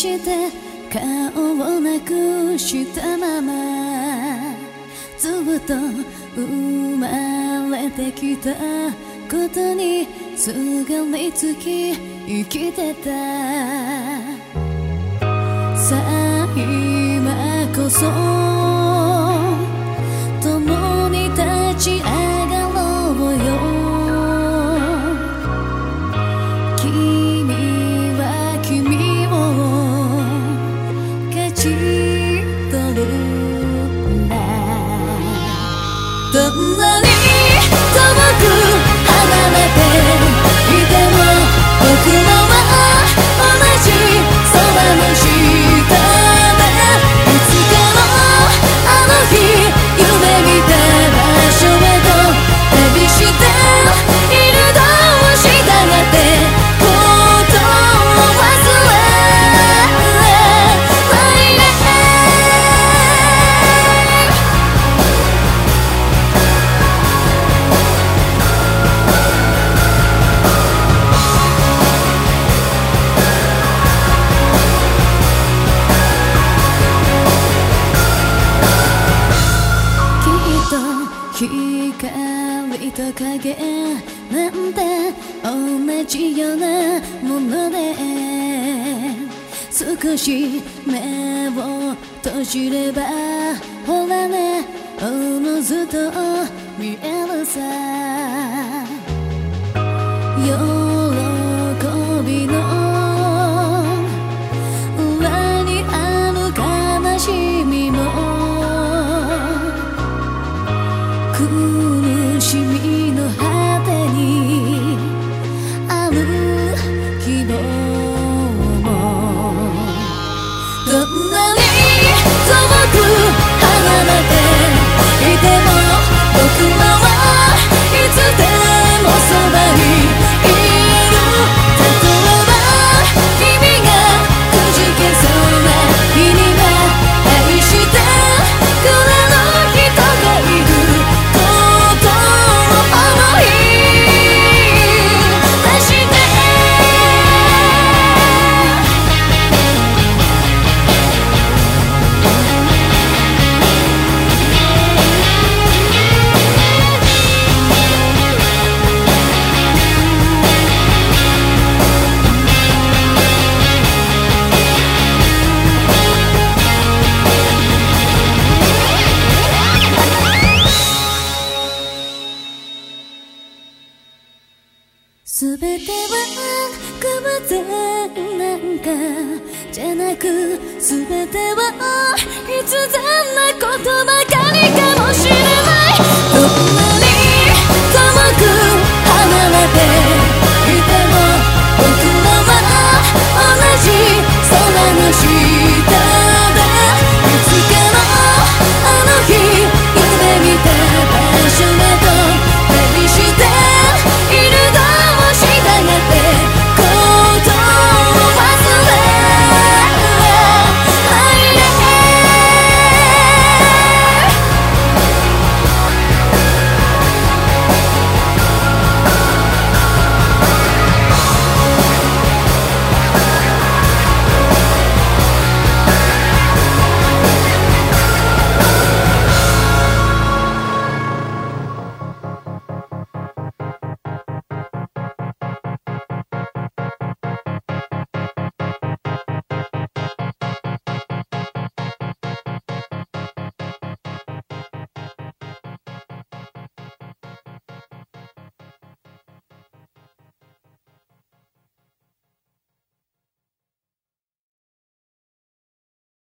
して顔をなくしたままずっと生まれてきたことにすがりつき生きてた。さあ今こそなんて同じようなもので少し目を閉じればほらねおのずと見えるさ。喜びの裏にある悲しみも苦しみの全ては偶然なんかじゃなく全ては必然なこと